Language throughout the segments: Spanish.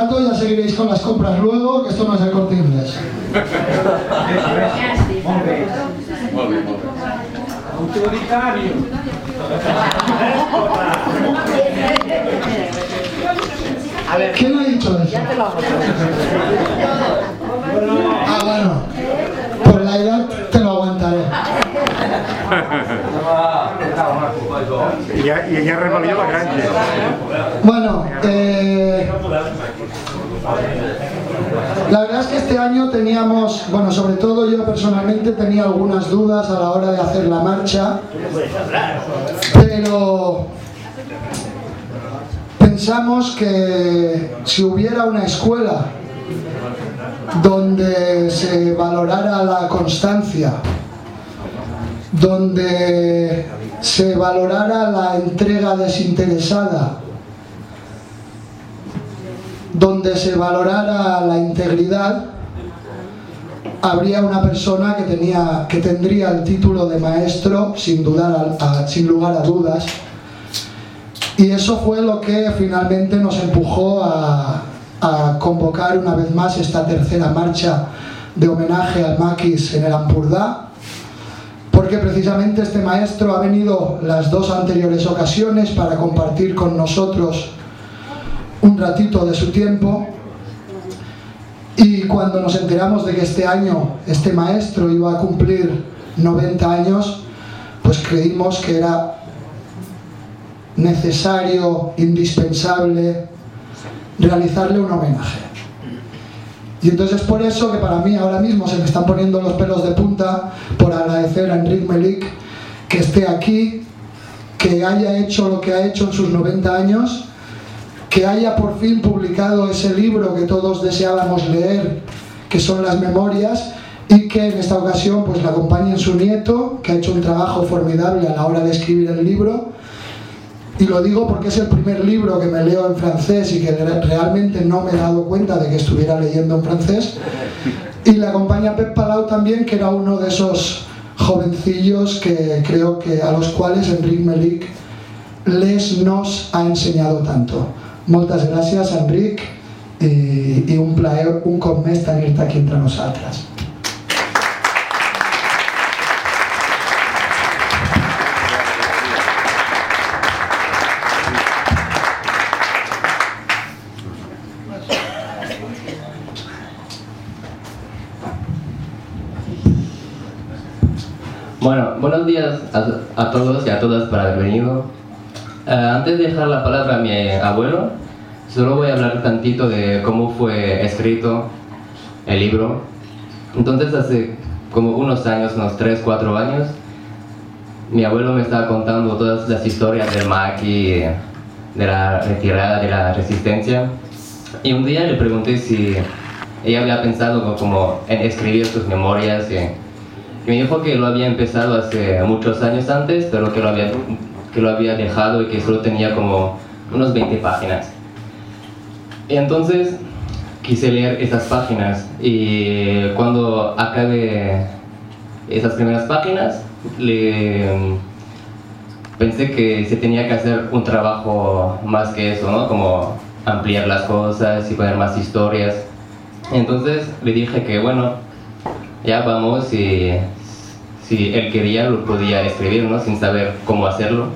rato, ya seguiréis con las compras luego, que esto no es el corte inglés. Autoritario. A ver, ¿quién ha dicho eso? Ah, bueno. Por la edad te lo aguantaré. I ja, i ja rebel·lió a la granja. Bueno, eh, la verdad es que este año teníamos, bueno, sobre todo yo personalmente tenía algunas dudas a la hora de hacer la marcha, pero pensamos que si hubiera una escuela donde se valorara la constancia, donde se valorara la entrega desinteresada, donde se valorara la integridad, habría una persona que, tenía, que tendría el título de maestro sin, dudar sin lugar a dudas. Y eso fue lo que finalmente nos empujó a, a convocar una vez más esta tercera marcha de homenaje al maquis en el Ampurdá, porque precisamente este maestro ha venido las dos anteriores ocasiones para compartir con nosotros un ratito de su tiempo y cuando nos enteramos de que este año este maestro iba a cumplir 90 años, pues creímos que era necesario, indispensable, realizarle un homenaje. Y entonces es por eso que para mí ahora mismo se me están poniendo los pelos de punta por agradecer a Enric Melik que esté aquí, que haya hecho lo que ha hecho en sus 90 años, que haya por fin publicado ese libro que todos deseábamos leer, que son las memorias, y que en esta ocasión pues le acompañen su nieto, que ha hecho un trabajo formidable a la hora de escribir el libro, y lo digo porque es el primer libro que me leo en francés y que re- realmente no me he dado cuenta de que estuviera leyendo en francés. Y le acompaña Pep Palau también, que era uno de esos jovencillos que creo que a los cuales Enric Melik les nos ha enseñado tanto. Moltes gràcies, Enric, i, i un plaer un cop més tenir-te aquí entre nosaltres. Bueno, buenos días a, a todos y a todas por haber venido. Eh, antes de dejar la palabra a mi abuelo, solo voy a hablar tantito de cómo fue escrito el libro. Entonces, hace como unos años, unos 3, 4 años, mi abuelo me estaba contando todas las historias del maqui, de la retirada, de la resistencia. Y un día le pregunté si ella había pensado como en escribir sus memorias. Y me dijo que lo había empezado hace muchos años antes, pero que lo había, que lo había dejado y que solo tenía como unos 20 páginas. Y entonces quise leer esas páginas y cuando acabe esas primeras páginas, le, pensé que se tenía que hacer un trabajo más que eso, ¿no? Como ampliar las cosas y poner más historias. Entonces le dije que bueno, ya vamos y si él quería lo podía escribir, ¿no? Sin saber cómo hacerlo.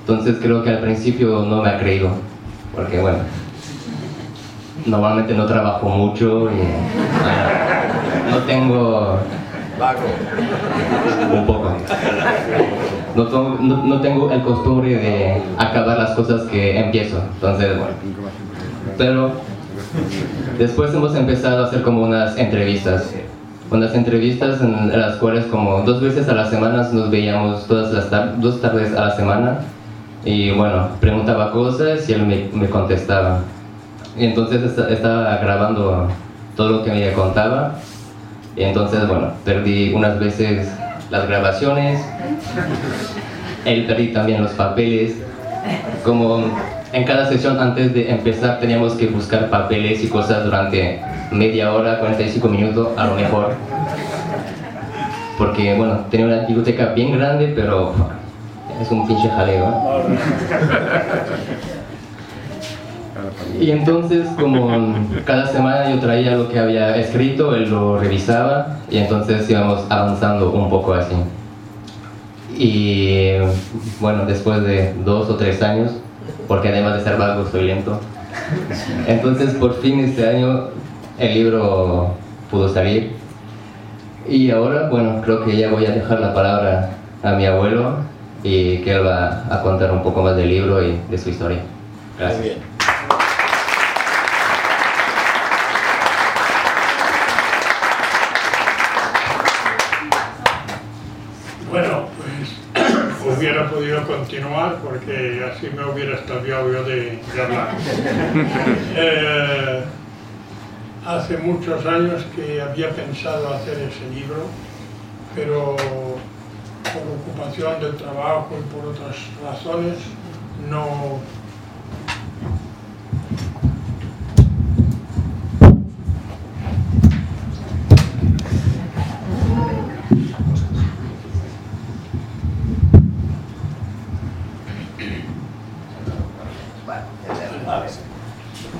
Entonces creo que al principio no me ha creído, porque bueno, normalmente no trabajo mucho y no tengo un poco. No, to- no- no tengo el costumbre de acabar las cosas que empiezo. Entonces, bueno. Pero después hemos empezado a hacer como unas entrevistas. Unas entrevistas en las cuales como dos veces a la semana nos veíamos todas las tar- dos tardes a la semana. Y bueno, preguntaba cosas y él me, me contestaba. Y entonces esta- estaba grabando todo lo que me contaba. Y entonces, bueno, perdí unas veces las grabaciones, él perdí también los papeles. Como en cada sesión antes de empezar teníamos que buscar papeles y cosas durante media hora, 45 minutos a lo mejor. Porque, bueno, tenía una biblioteca bien grande, pero es un pinche jaleo. ¿eh? Y entonces, como cada semana yo traía lo que había escrito, él lo revisaba y entonces íbamos avanzando un poco así. Y bueno, después de dos o tres años, porque además de ser vago soy lento, entonces por fin este año el libro pudo salir. Y ahora, bueno, creo que ya voy a dejar la palabra a mi abuelo y que él va a contar un poco más del libro y de su historia. Gracias. Muy bien. Bueno, pues hubiera podido continuar porque así me hubiera extraviado yo de, de hablar. Eh, hace muchos años que había pensado hacer ese libro, pero por ocupación del trabajo y por otras razones no,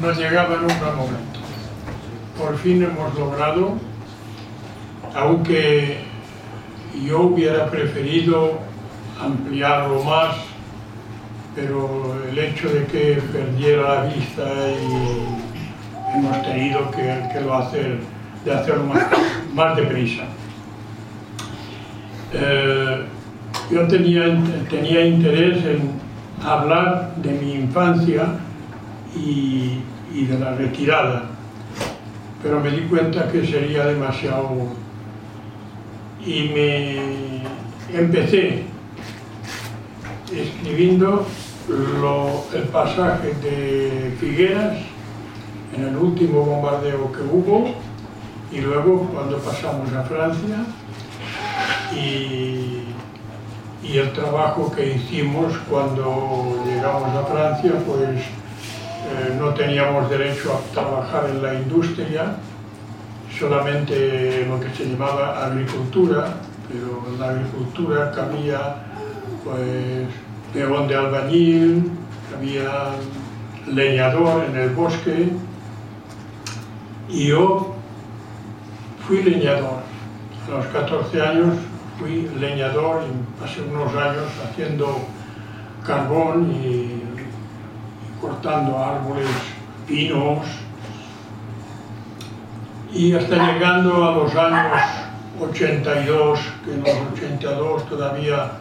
no llegaba nunca fin hemos logrado, aunque yo hubiera preferido ampliarlo más, pero el hecho de que perdiera la vista y hemos tenido que, hacerlo más, más deprisa. Eh, yo tenía, interés en hablar de mi infancia y de la retirada, pero me di cuenta que sería demasiado y me empecé escribiendo el pasaje de Figueras en el último bombardeo que hubo y luego cuando pasamos a Francia y, y el trabajo que hicimos cuando llegamos a Francia pues eh, no teníamos derecho a trabajar en la industria solamente lo que se llamaba agricultura, pero en la agricultura cabía pues peón de albañil, había leñador en el bosque y yo fui leñador. A los 14 años fui leñador y pasé unos años haciendo carbón y, cortando árboles, pinos, y hasta llegando a los años 82, que en los 82 todavía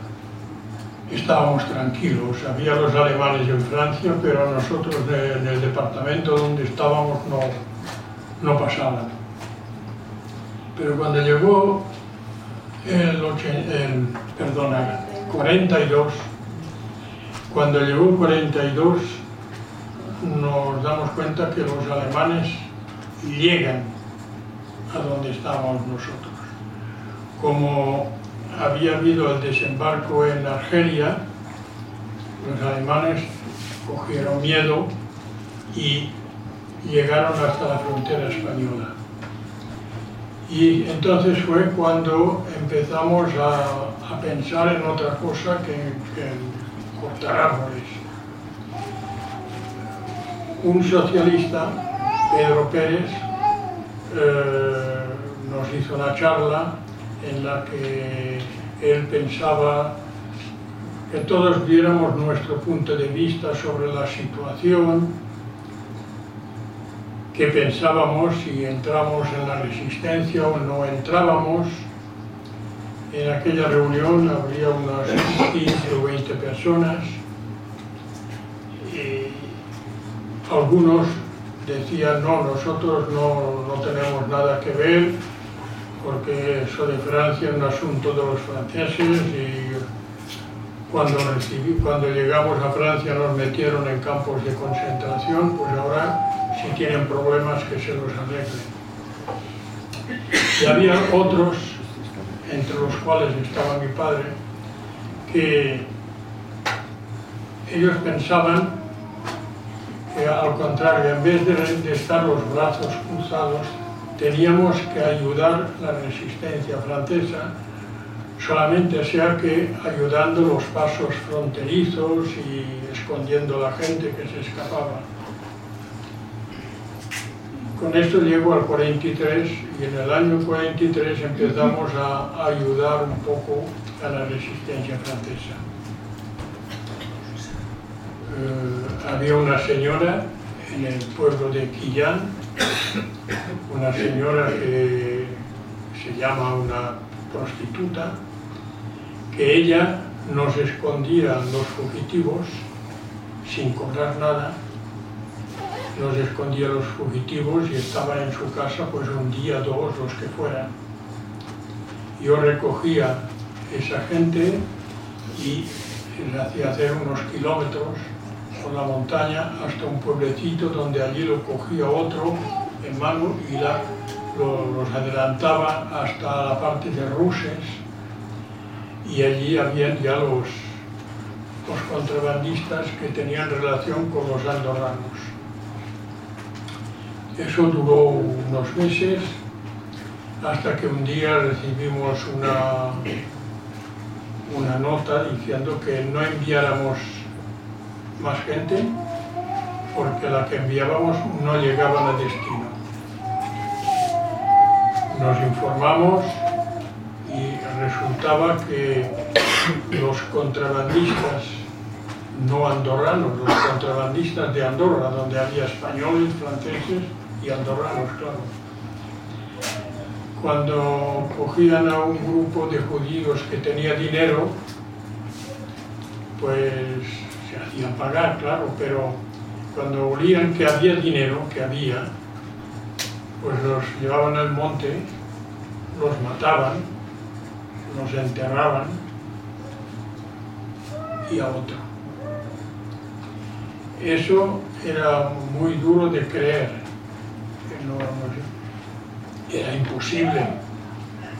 estábamos tranquilos. Había los alemanes en Francia, pero nosotros en el departamento donde estábamos no, no pasaban. Pero cuando llegó el, el perdona, 42, cuando llegó el 42 nos damos cuenta que los alemanes llegan a donde estábamos nosotros. Como había habido el desembarco en Argelia, los alemanes cogieron miedo y llegaron hasta la frontera española. Y entonces fue cuando empezamos a, a pensar en otra cosa que, que cortar árboles. Un socialista, Pedro Pérez, eh, nos hizo una charla en la que él pensaba que todos viéramos nuestro punto de vista sobre la situación, que pensábamos si entramos en la resistencia o no entrábamos. En aquella reunión habría unas 15 o 20 personas y algunos decían no, nosotros no, no tenemos nada que ver porque eso de Francia es un asunto de los franceses y cuando, recibí- cuando llegamos a Francia nos metieron en campos de concentración, pues ahora si tienen problemas que se los arreglen. Y había otros, entre los cuales estaba mi padre, que ellos pensaban al contrario, en vez de, estar los brazos cruzados, teníamos que ayudar la resistencia francesa, solamente sea que ayudando los pasos fronterizos y escondiendo la gente que se escapaba. con esto llego al 43 y en el año 43 empezamos a ayudar un poco a la resistencia francesa. Eh, había una señora en el pueblo de Quillán, una señora que se llama una prostituta, que ella nos escondía los fugitivos sin cobrar nada, nos escondía los fugitivos y estaba en su casa pues un día, dos, los que fueran. Yo recogía esa gente y les hacía hacer unos kilómetros por la montaña hasta un pueblecito donde allí lo cogía otro en mano y la, los adelantaba hasta la parte de Ruses y allí habían ya los, los contrabandistas que tenían relación con los andorranos. Eso duró unos meses hasta que un día recibimos una, una nota diciendo que no enviáramos más gente porque la que enviábamos no llegaba a destino. Nos informamos y resultaba que los contrabandistas no andorranos, los contrabandistas de Andorra, donde había españoles, franceses y andorranos, claro. Cuando cogían a un grupo de judíos que tenía dinero, pues se hacían pagar, claro, pero cuando olían que había dinero, que había, pues los llevaban al monte, los mataban, los enterraban y a otro. Eso era muy duro de creer, era imposible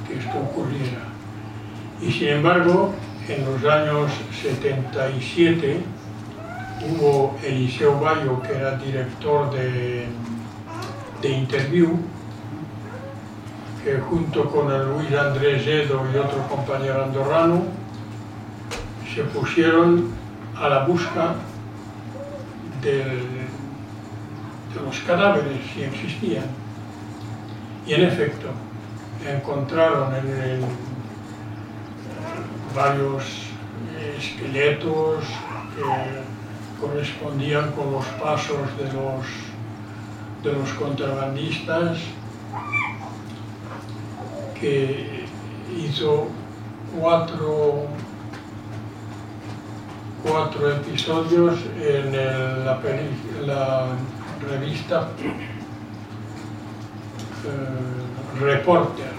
que esto ocurriera. Y sin embargo, en los años 77 hubo Eliseo Bayo, que era director de, de Interview, que junto con Luis Andrés Edo y otro compañero andorrano se pusieron a la busca de, los cadáveres, si existían. Y en efecto, encontraron en, varios esqueletos que correspondían con los pasos de los, de los contrabandistas que hizo cuatro, cuatro episodios en el- la, revista eh, Reporter,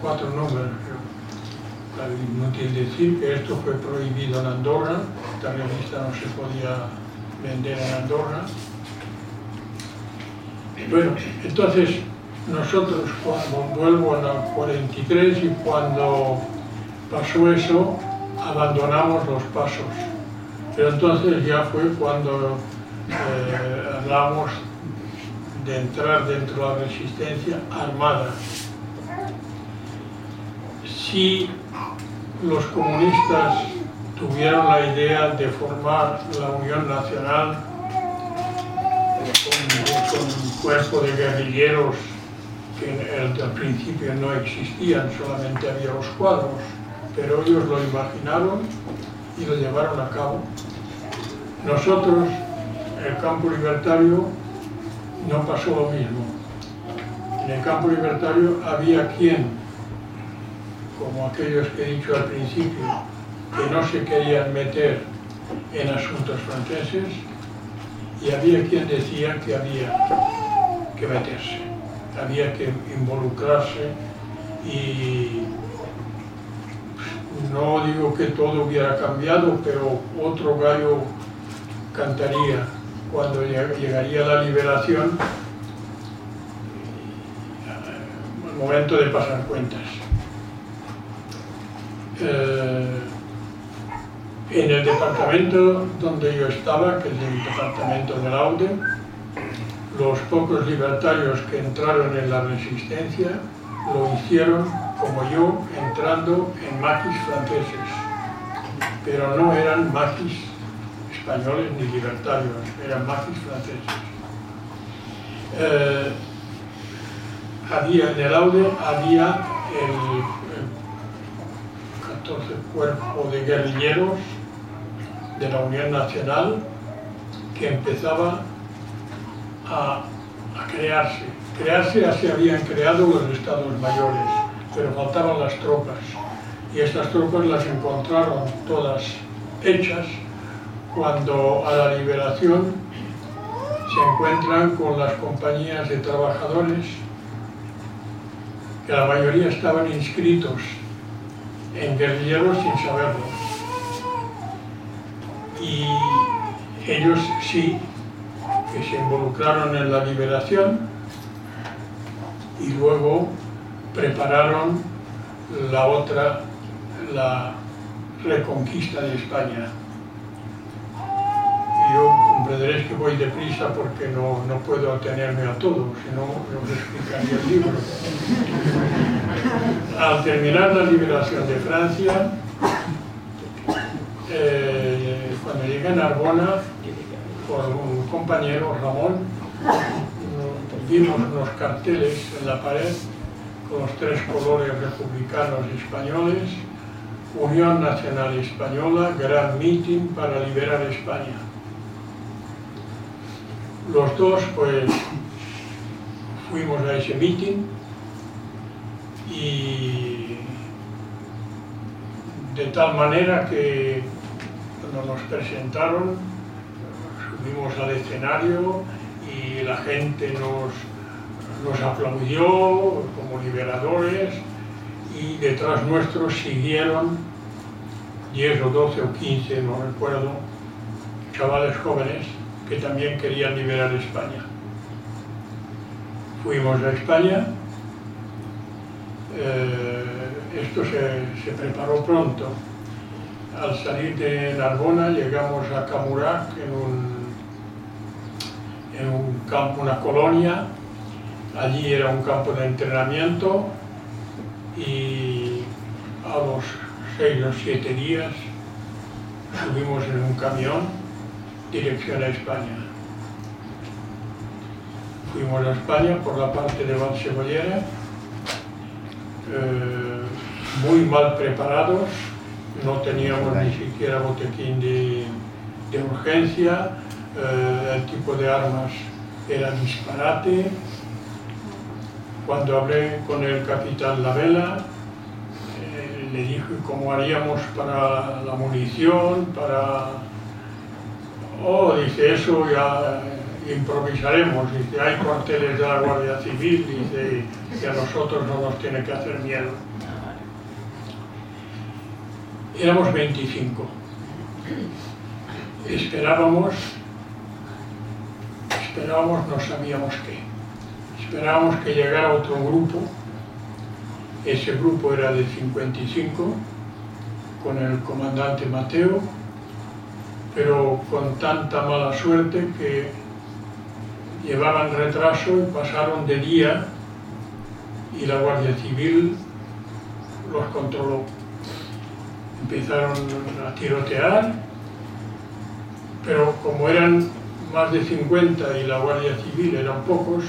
cuatro números. Inútil decir que esto fue prohibido en Andorra, esta revista no se podía vender en Andorra. Bueno, entonces nosotros cuando vuelvo al 43 y cuando pasó eso, abandonamos los pasos. Pero entonces ya fue cuando eh, hablamos de entrar dentro de la resistencia armada. Si los comunistas tuvieron la idea de formar la Unión Nacional con, un cuerpo de guerrilleros que al principio no existían, solamente había los cuadros, pero ellos lo imaginaron y lo llevaron a cabo. Nosotros, el campo libertario, no pasó lo mismo. En el campo libertario había quien, como aquellos que he dicho al principio, que no se querían meter en asuntos franceses, y había quien decía que había que meterse, había que involucrarse y no digo que todo hubiera cambiado, pero otro gallo cantaría cuando lleg- llegaría la liberación, eh, el momento de pasar cuentas. Eh, en el departamento donde yo estaba, que es el departamento del Aude, los pocos libertarios que entraron en la resistencia lo hicieron como yo, entrando en maquis franceses, pero no eran maquis españoles ni libertarios, eran maquis franceses. eh, había en el AUDE había el, 14 cuerpo de guerrilleros de la Unión Nacional que empezaba a, a crearse. Crearse ya se habían creado los estados mayores, pero faltaban las tropas. Y estas tropas las encontraron todas hechas cuando a la liberación se encuentran con las compañías de trabajadores que la mayoría estaban inscritos en guerrilleros sin saberlo. Y ellos sí que se involucraron en la liberación y luego prepararon la otra, la reconquista de España. Yo comprenderéis que voy deprisa porque no, no puedo atenerme a todo, si no, no os explicaría el libro. Al terminar la liberación de Francia, eh, cuando llegué a Narbona, con un compañero, Ramón, vimos unos carteles en la pared con los tres colores republicanos españoles, Unión Nacional Española, gran meeting para liberar España. Los dos, pues, fuimos a ese meeting y de tal manera que cuando nos presentaron, subimos al escenario y la gente nos, nos aplaudió como liberadores y detrás nuestros siguieron 10 o 12 o 15, no recuerdo, chavales jóvenes que también querían liberar España. Fuimos a España, eh, esto se, preparó pronto. Al salir de Narbona llegamos a Camurac en un en un campo, una colonia. Allí era un campo de entrenamiento y a los seis o siete días subimos en un camión dirección a España. Fuimos a España por la parte de Valsebollera, eh, muy mal preparados, no teníamos ni siquiera botequín de, de urgencia, eh, el tipo de armas era disparate. Cuando hablé con el capitán Lavela, eh, le dije cómo haríamos para la munición, para... Oh, dice, eso ya improvisaremos, dice, hay cuarteles de la Guardia Civil, dice, que a nosotros no nos tiene que hacer miedo. Éramos 25. Esperábamos esperábamos, no sabíamos qué. Esperábamos que llegara otro grupo, ese grupo era de 55, con el comandante Mateo, pero con tanta mala suerte que llevaban retraso y pasaron de día y la Guardia Civil los controló. Empezaron a tirotear, pero como eran más de 50 y la Guardia Civil eran pocos,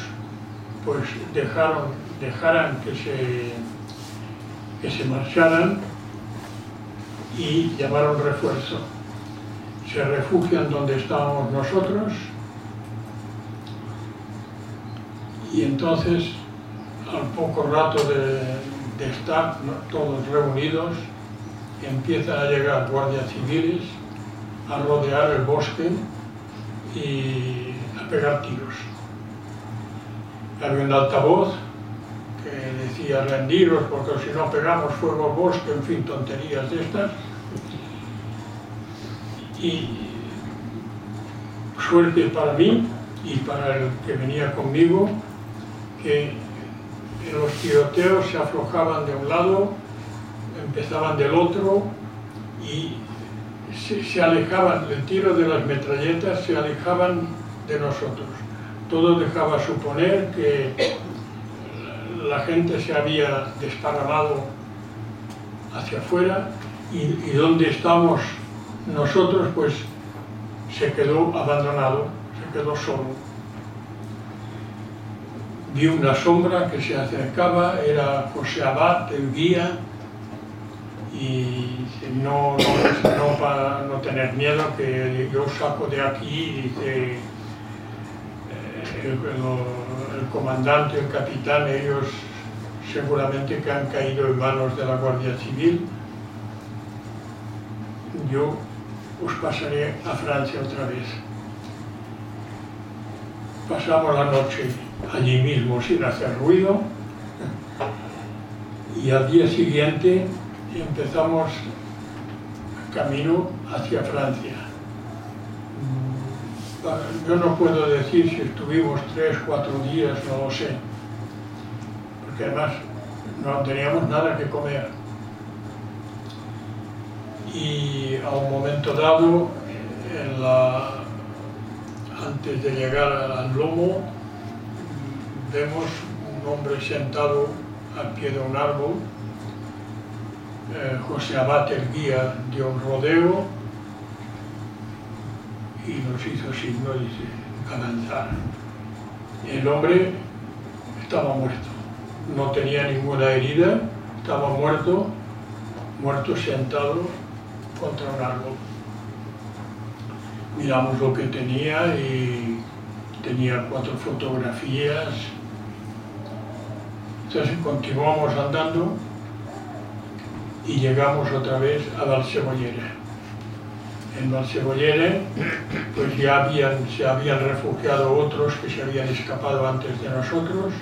pues dejaron, que se, que se marcharan y llamaron refuerzo. Se refugian donde estábamos nosotros y entonces al poco rato de, estar todos reunidos empiezan a llegar guardias civiles a rodear el bosque y a pegar tiros. Había un altavoz que decía rendiros porque si no pegamos fuego al bosque, en fin, tonterías de estas. Y suerte para mí y para el que venía conmigo, que los tiroteos se aflojaban de un lado, empezaban del otro y se, alejaban, el tiro de las metralletas se alejaban de nosotros. Todo dejaba suponer que la gente se había desparramado hacia afuera y donde estamos nosotros pues se quedó abandonado, se quedó solo. Vi una sombra que se acercaba, era José Abad, el guía, y no, para no tener miedo, que yo saco de aquí, dice eh, el, el, comandante, el capitán, ellos seguramente que han caído en manos de la Guardia Civil. Yo os pasaré a Francia otra vez. Pasamos la noche allí mismo sin hacer ruido y al día siguiente empezamos camino hacia Francia. Yo no puedo decir si estuvimos tres, cuatro días, no lo sé, porque además no teníamos nada que comer. Y a un momento dado, antes de llegar al lomo, vemos un hombre sentado al pie de un árbol eh, José Abad, el guía, dio un rodeo y nos hizo signo, dice, avanzar. El hombre estaba muerto, no tenía ninguna herida, estaba muerto, muerto sentado contra un árbol. Miramos lo que tenía y tenía cuatro fotografías. Entonces continuamos andando y llegamos otra vez a Valsebollera. En Valsebollera pues ya habían, se habían refugiado otros que se habían escapado antes de nosotros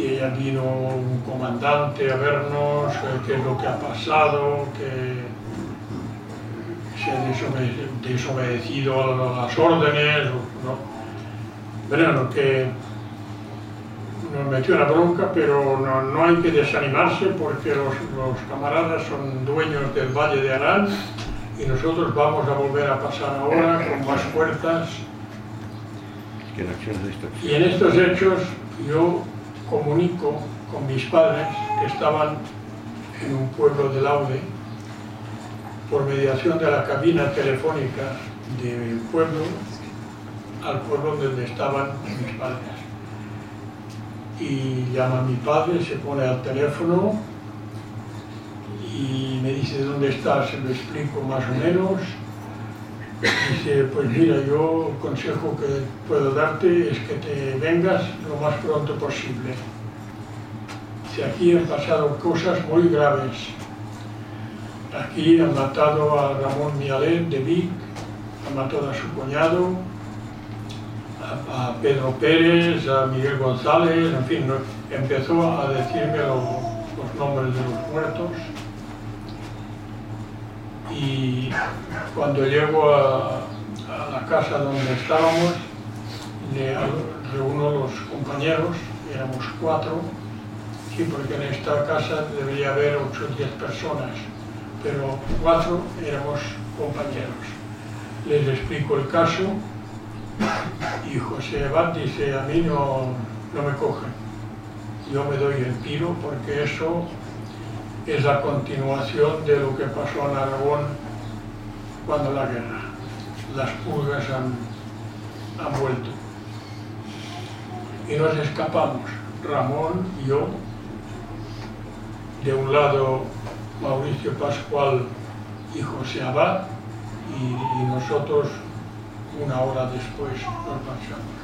y ya vino un comandante a vernos, eh, qué es lo que ha pasado, que se ha desobedecido a las órdenes, ¿no? Bueno, que nos metió la bronca, pero no, hay que desanimarse porque los, camaradas son dueños del Valle de Arán y nosotros vamos a volver a pasar ahora con más fuerzas. Y en estos hechos yo comunico con mis padres que estaban en un pueblo de Laude por mediación de la cabina telefónica del pueblo al pueblo donde estaban mis padres y llama a mi padre, se pone al teléfono y me dice dónde estás, se lo explico más o menos. Dice, pues mira, yo el consejo que puedo darte es que te vengas lo más pronto posible. Si aquí han pasado cosas muy graves. Aquí han matado a Ramón Mialet de Vic, han matado a su cuñado, a Pedro Pérez, a Miguel González, en fin, empezó a decirme los nombres de los muertos. Y cuando llego a, la casa donde estábamos, le reúno los compañeros, éramos cuatro, sí, porque en esta casa debería haber ocho o diez personas, pero cuatro éramos compañeros. Les explico el caso y José Abad dice, a mí no, no me cogen. Yo me doy el tiro porque eso es la continuación de lo que pasó en Aragón cuando la guerra. Las pulgas han, han vuelto. Y nos escapamos, Ramón y yo, de un lado Mauricio Pascual y José Abad, y, nosotros una hora después nos marchamos.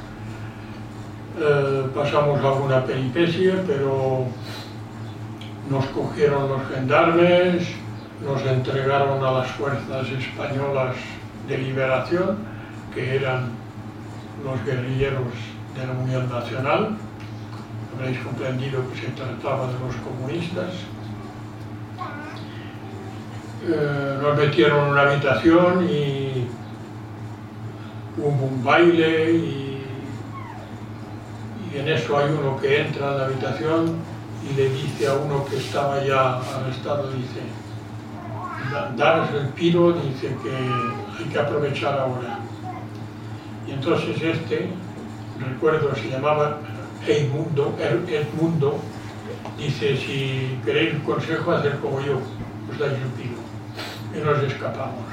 Eh, pasamos alguna peripecia, pero nos cogieron los gendarmes, nos entregaron a las fuerzas españolas de liberación, que eran los guerrilleros de la Unión Nacional. Habréis comprendido que se trataba de los comunistas. Eh, nos metieron en una habitación y hubo un baile y, en eso hay uno que entra en la habitación y le dice a uno que estaba ya arrestado, dice, daros el piro, dice que hay que aprovechar ahora. Y entonces este, recuerdo, se llamaba Edmundo, Edmundo dice, si queréis un consejo, hacer como yo, os dais el piro. Y nos escapamos.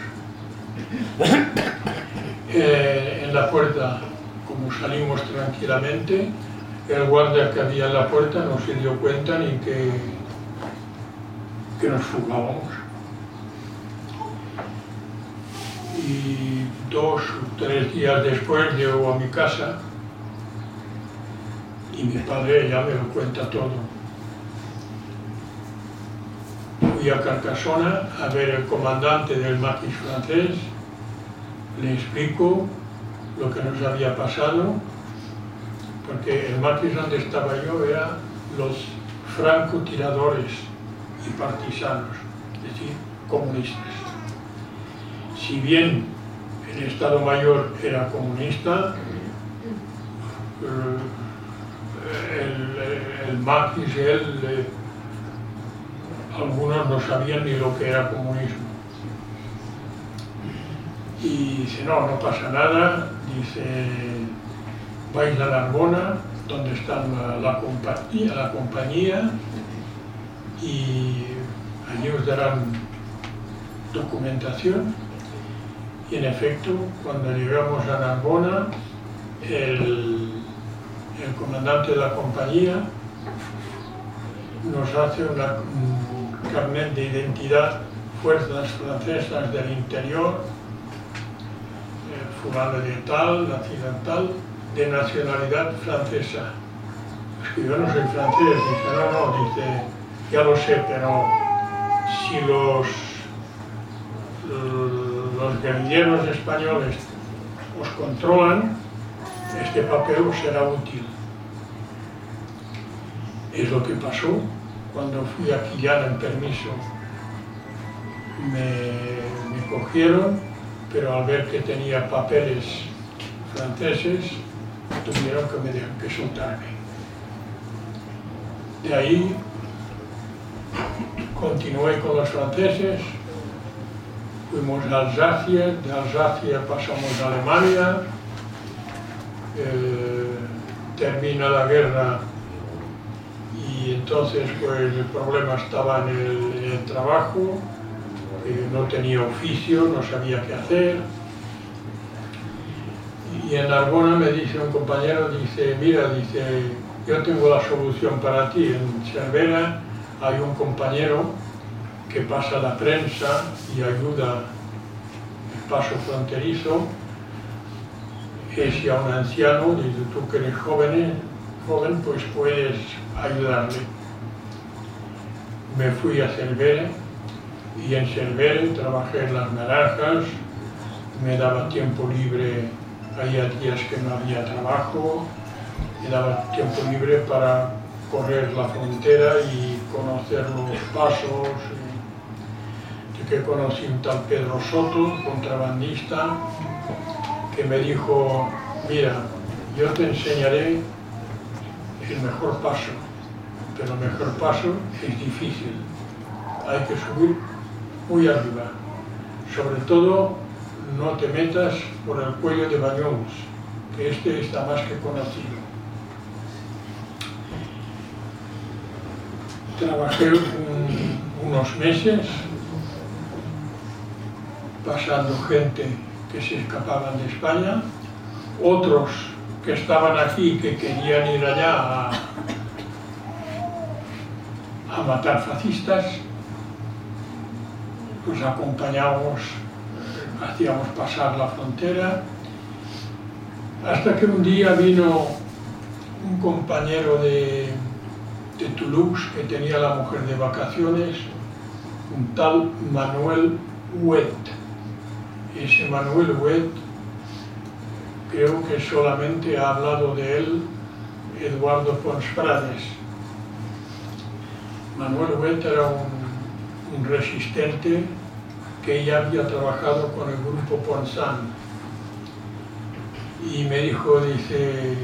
En la puerta como salimos tranquilamente, el guardia que había en la puerta no se dio cuenta ni que, que nos fugábamos. Y dos o tres días después llego a mi casa y mi padre ya me lo cuenta todo. Fui a Carcasona a ver el comandante del maquis francés, le explico lo que nos había pasado, porque el maquis donde estaba yo era los francotiradores y partisanos, es decir, comunistas. Si bien el Estado Mayor era comunista, el, el maquis, él, eh, algunos no sabían ni lo que era comunismo. Y dice, no, no pasa nada, dice, vais a Narbona, donde está la, compañía, la compañía, y allí os darán documentación. Y en efecto, cuando llegamos a Narbona, el, el comandante de la compañía nos hace una, un carnet de identidad, fuerzas francesas del interior, fulano de tal, nacido de nacionalidad francesa. Es que yo no soy francés, dice, no, no, dice, ya lo sé, pero si los, los guerrilleros españoles os controlan, este papel será útil. Es lo que pasó cuando fui a Quillana en permiso. Me, me cogieron pero al ver que tenía papeles franceses, tuvieron que, me dejar, que soltarme. De ahí continué con los franceses, fuimos a Alsacia, de Alsacia pasamos a Alemania, eh, termina la guerra y entonces pues el problema estaba en el, en el trabajo, no tenía oficio, no sabía qué hacer. Y en Arbona me dice un compañero, dice, mira, dice, yo tengo la solución para ti. En Cervera hay un compañero que pasa la prensa y ayuda el paso fronterizo. Es ya un anciano, dice, tú que eres joven, joven pues puedes ayudarle. Me fui a Cervera y en Cervera trabajé en las naranjas, me daba tiempo libre, había días que no había trabajo, me daba tiempo libre para correr la frontera y conocer los pasos. De que conocí un tal Pedro Soto, contrabandista, que me dijo, mira, yo te enseñaré el mejor paso, pero el mejor paso es difícil. Hay que subir muy arriba. Sobre todo, no te metas por el cuello de Bañons, que este está más que conocido. Trabajé unos meses pasando gente que se escapaban de España, otros que estaban aquí que querían ir allá a, matar fascistas, pues acompañábamos, hacíamos pasar la frontera, hasta que un día vino un compañero de, de Toulouse que tenía la mujer de vacaciones, un tal Manuel Huet. Ese Manuel Huet, creo que solamente ha hablado de él Eduardo Pons Prades. Manuel Huet era un un resistente que ya había trabajado con el grupo Ponsan. Y me dijo, dice,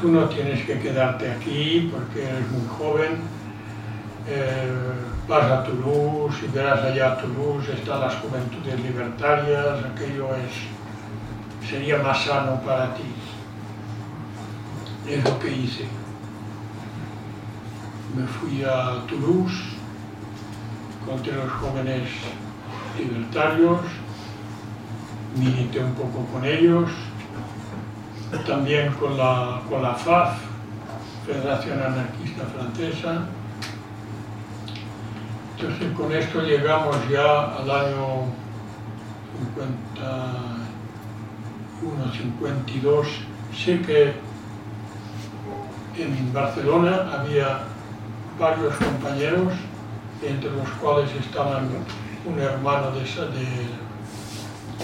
tú no tienes que quedarte aquí porque eres muy joven, eh, vas a Toulouse y verás allá a Toulouse, están las juventudes libertarias, aquello es, sería más sano para ti. Es lo que hice. Me fui a Toulouse contra los jóvenes libertarios, milité un poco con ellos también con la, con la FAF, Federación Anarquista Francesa. Entonces con esto llegamos ya al año 51, 52. Sé que en Barcelona había varios compañeros, entre los cuales estaban un hermano de, de,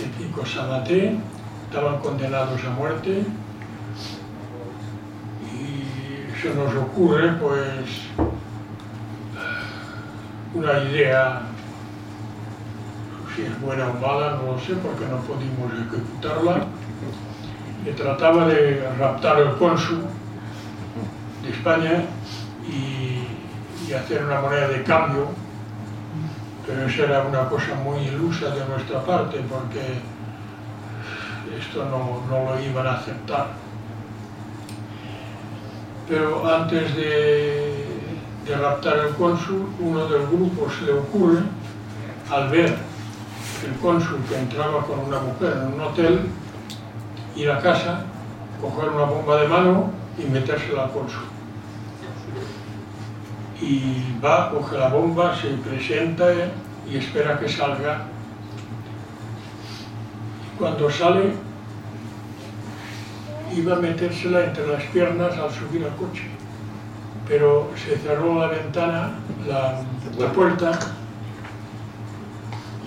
de Pico Sabaté, estaban condenados a muerte y se nos ocurre pues una idea, si es buena o mala, no lo sé porque no pudimos ejecutarla, que trataba de raptar el cónsul de España y, hacer una moneda de cambio, pero eso era una cosa muy ilusa de nuestra parte porque esto no, no lo iban a aceptar. Pero antes de, de raptar el cónsul, uno del grupo se le ocurre, al ver el cónsul que entraba con una mujer en un hotel, ir a casa, coger una bomba de mano y metérsela al cónsul. Y va, coge la bomba, se presenta y espera que salga. Cuando sale, iba a metérsela entre las piernas al subir al coche, pero se cerró la ventana, la, la puerta,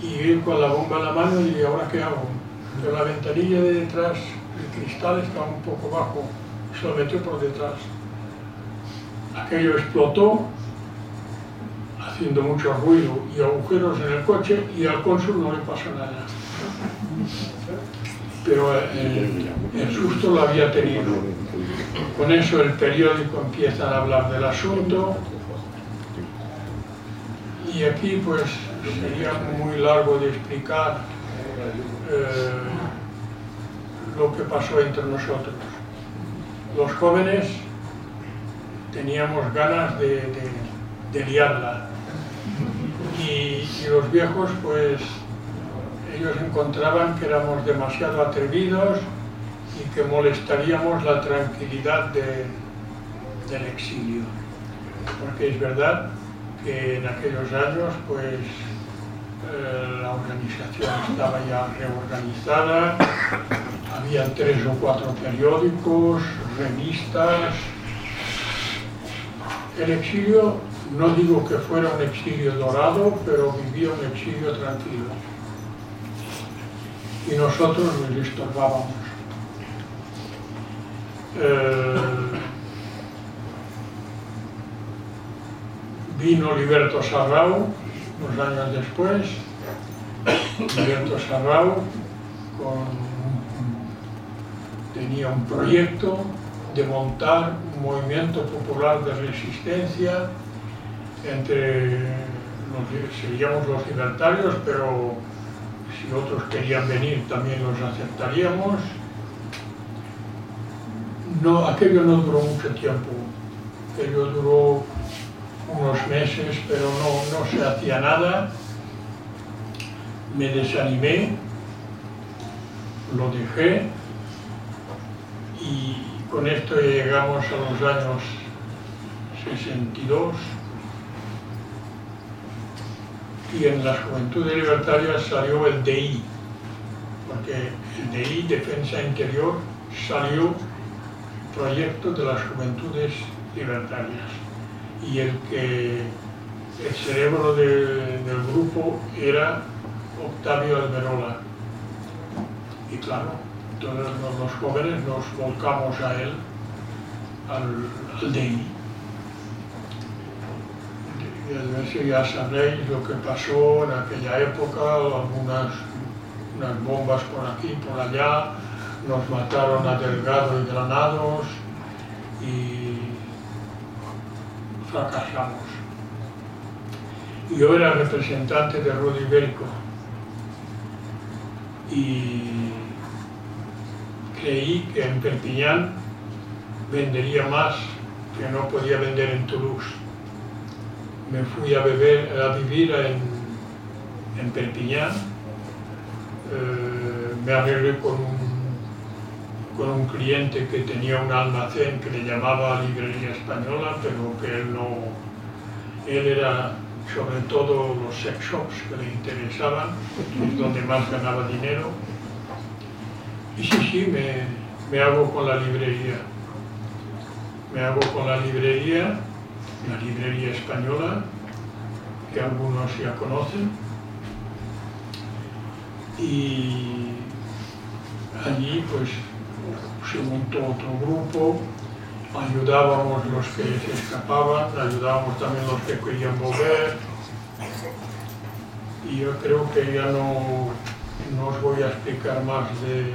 y él con la bomba en la mano y ahora qué hago. Pero la ventanilla de detrás, el cristal estaba un poco bajo, se lo metió por detrás. Aquello explotó, haciendo mucho ruido y agujeros en el coche, y al cónsul no le pasó nada pero el, el, susto lo había tenido. Con eso el periódico empieza a hablar del asunto y aquí pues sería muy largo de explicar eh, lo que pasó entre nosotros. Los jóvenes teníamos ganas de, de, liarla y, los viejos pues ellos encontraban que éramos demasiado atrevidos y que molestaríamos la tranquilidad de, del exilio. Porque es verdad que en aquellos años pues eh, la organización estaba ya reorganizada, había tres o cuatro periódicos, revistas. El exilio, no digo que fuera un exilio dorado, pero vivía un exilio tranquilo y nosotros les estorbábamos. Eh, vino Liberto Sarrao unos años después, Liberto Sarrao con, tenía un proyecto de montar un movimiento popular de resistencia entre los, seríamos los libertarios, pero si otros querían venir también los aceptaríamos. No, aquello no duró mucho tiempo, aquello duró unos meses, pero no, no se hacía nada. Me desanimé, lo dejé con esto llegamos a los años 62 y en las juventudes libertarias salió el DI, porque el DI, Defensa Interior, salió proyecto de las juventudes libertarias. Y el que el cerebro de, del grupo era Octavio Alberola. Y claro, todos los jóvenes nos volcamos a él, al, al DI y ya sabréis lo que pasó en aquella época, algunas unas bombas por aquí, por allá, nos mataron a Delgado y Granados y fracasamos. Yo era representante de Rudy Ibérico y creí que en Perpiñán vendería más que no podía vender en Toulouse me fui a, beber, a vivir en, en Perpiñán, eh, me arreglé con un, con un cliente que tenía un almacén que le llamaba Librería Española, pero que él no, él era sobre todo los sex shops que le interesaban, es donde más ganaba dinero. Y sí, sí, me, me hago con la librería. Me hago con la librería, la librería española, que algunos ya conocen. Y allí pues se montó otro grupo, ayudábamos los que se escapaban, ayudábamos también los que querían volver. Y yo creo que ya no, no os voy a explicar más de,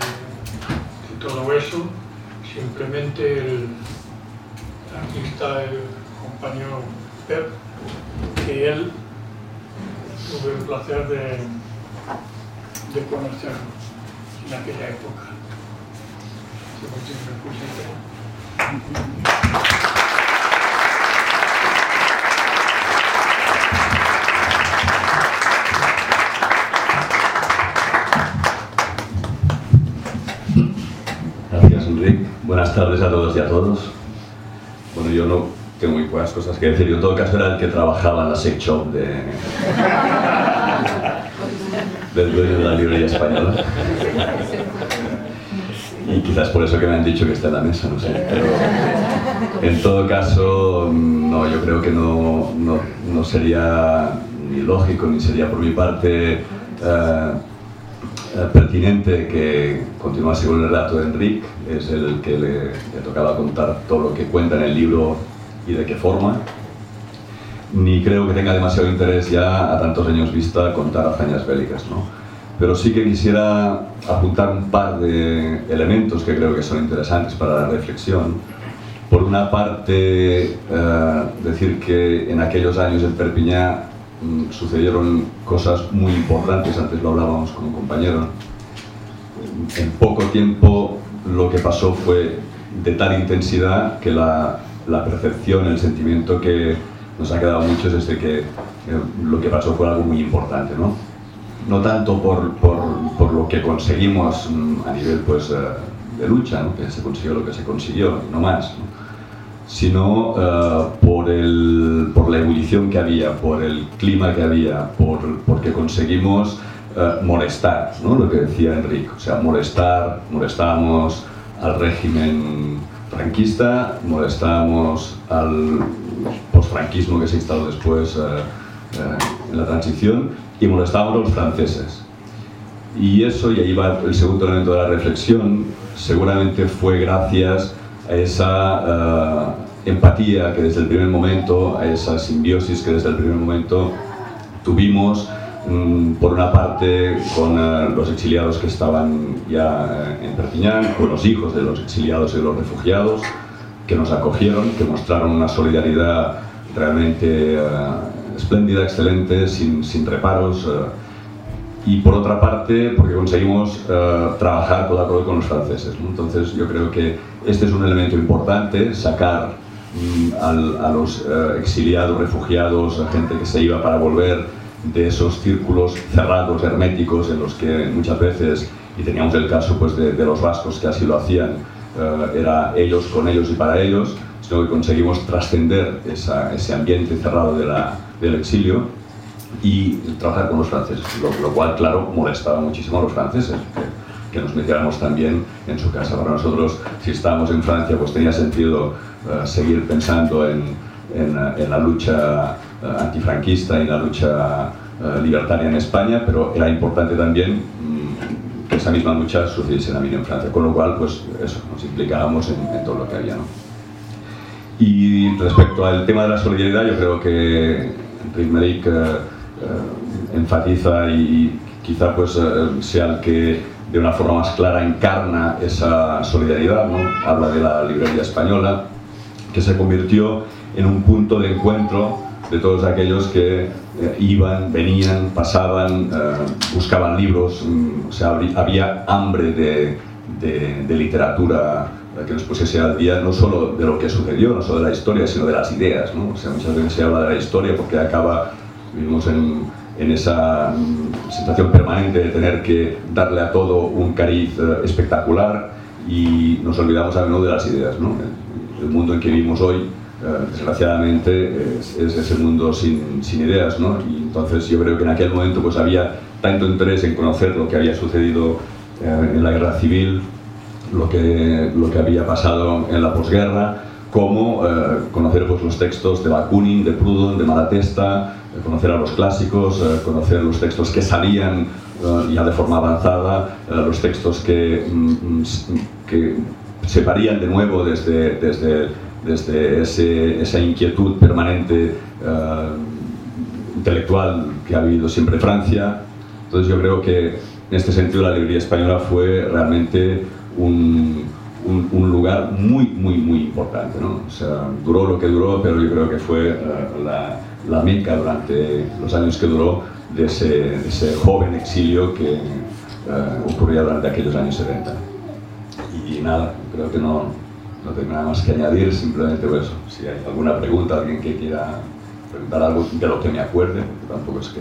todo eso, simplemente el, aquí está el compañero Pep, que él tuve el placer de, de conocerlo en aquella época. Buenas tardes a todos y a todos. Bueno, yo no tengo muy buenas cosas que decir. Yo en todo caso era el que trabajaba en la sex shop de... del dueño de la librería española. Y quizás por eso que me han dicho que está en la mesa, no sé. Pero en todo caso, no, yo creo que no, no, no sería ni lógico ni sería por mi parte eh, pertinente que continuase con el relato de Enrique, es el que le, le tocaba contar todo lo que cuenta en el libro y de qué forma. Ni creo que tenga demasiado interés ya a tantos años vista contar hazañas bélicas, ¿no? Pero sí que quisiera apuntar un par de elementos que creo que son interesantes para la reflexión. Por una parte, eh, decir que en aquellos años en Perpiñá mm, sucedieron cosas muy importantes, antes lo hablábamos con un compañero. En poco tiempo lo que pasó fue de tal intensidad que la, la percepción, el sentimiento que nos ha quedado a muchos es de que eh, lo que pasó fue algo muy importante, ¿no? No tanto por, por, por lo que conseguimos mm, a nivel pues, eh, de lucha, ¿no? que se consiguió lo que se consiguió, no más, ¿no? Sino eh, por, el, por la ebullición que había, por el clima que había, por, porque conseguimos eh, molestar, ¿no? lo que decía Enrique, o sea, molestar, molestábamos al régimen franquista, molestábamos al postfranquismo que se instaló después eh, en la transición y molestábamos a los franceses. Y eso, y ahí va el segundo elemento de la reflexión, seguramente fue gracias a esa eh, empatía que desde el primer momento, a esa simbiosis que desde el primer momento tuvimos, mm, por una parte con eh, los exiliados que estaban ya en Perpiñán, con los hijos de los exiliados y de los refugiados, que nos acogieron, que mostraron una solidaridad realmente eh, espléndida, excelente, sin, sin reparos. Y por otra parte, porque conseguimos eh, trabajar codo a codo con los franceses. ¿no? Entonces, yo creo que este es un elemento importante, sacar mm, al- a los eh, exiliados, refugiados, a gente que se iba para volver de esos círculos cerrados, herméticos, en los que muchas veces, y teníamos el caso pues, de, de los vascos que así lo hacían, eh, era ellos con ellos y para ellos, sino que conseguimos trascender ese ambiente cerrado de la- del exilio y trabajar con los franceses, lo, lo cual, claro, molestaba muchísimo a los franceses, que, que nos metiéramos también en su casa. Para nosotros, si estábamos en Francia, pues tenía sentido eh, seguir pensando en, en, en la lucha eh, antifranquista y la lucha eh, libertaria en España, pero era importante también mm, que esa misma lucha sucediese también en Francia, con lo cual, pues eso, nos implicábamos en, en todo lo que había, ¿no? Y respecto al tema de la solidaridad, yo creo que Enrique eh, enfatiza y quizá pues eh, sea el que de una forma más clara encarna esa solidaridad, ¿no? Habla de la librería española, que se convirtió en un punto de encuentro de todos aquellos que eh, iban, venían, pasaban, eh, buscaban libros, mm, había hambre de, de- literatura que nos pusiese al día, no solo de lo que sucedió, no solo de la historia, sino de las ideas. ¿no? O sea, muchas veces se habla de la historia porque acaba, vivimos en, en esa mm, situación permanente de tener que darle a todo un cariz eh, espectacular y nos olvidamos a menudo de las ideas. ¿no? El mundo en que vivimos hoy, eh, desgraciadamente, es, es, ese mundo sin, sin ideas. ¿no? Y entonces yo creo que en aquel momento pues, había tanto interés en conocer lo que había sucedido eh, en la guerra civil, lo que, lo que había pasado en la posguerra, como eh, conocer pues, los textos de Bakunin, de Proudhon, de Malatesta, conocer a los clásicos, eh, conocer los textos que salían ya de forma avanzada, los textos que, mm, que se parían de nuevo desde, desde, desde esa inquietud permanente intelectual que ha habido siempre Francia. Entonces yo creo que en este sentido la librería española fue realmente un, un, lugar muy, muy, muy importante. ¿no? O sea, duró lo que duró, pero yo creo que fue la, la, meca durante los años que duró de ese, de ese joven exilio que uh, ocurría durante aquellos años 70. Y nada, creo que no, no tengo nada más que añadir, simplemente pues, eso. Si hay alguna pregunta, alguien que quiera preguntar algo de lo que me acuerde, porque tampoco es que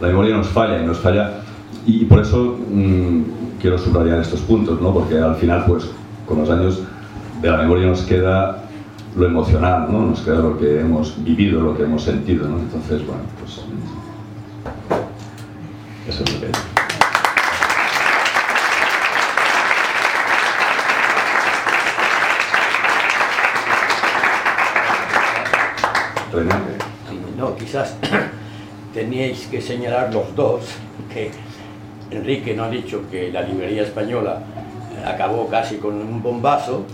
la memoria nos falla y nos falla. Y por eso mmm, quiero subrayar estos puntos, ¿no? porque al final pues con los años de la memoria nos queda lo emocional, ¿no? nos queda lo que hemos vivido, lo que hemos sentido. ¿no? Entonces, bueno, pues eso es lo que es. No, quizás teníais que señalar los dos que Enrique no ha dicho que la librería española acabó casi con un bombazo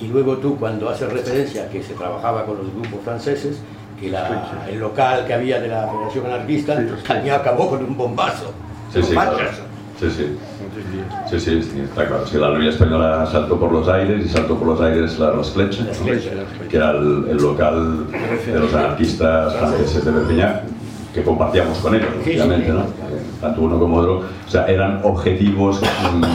y luego tú cuando haces referencia a que se trabajaba con los grupos franceses, que la, el local que había de la Federación Anarquista también acabó con un bombazo. Sí, sí, claro. sí, sí. Sí, sí, sí, está claro. Sí, la Liga Española saltó por los aires y saltó por los aires la, las flechas, ¿no? que era el, el, local de los anarquistas franceses de Perpiñán, que compartíamos con ellos, obviamente, ¿no? tanto uno como otro. O sea, eran objetivos,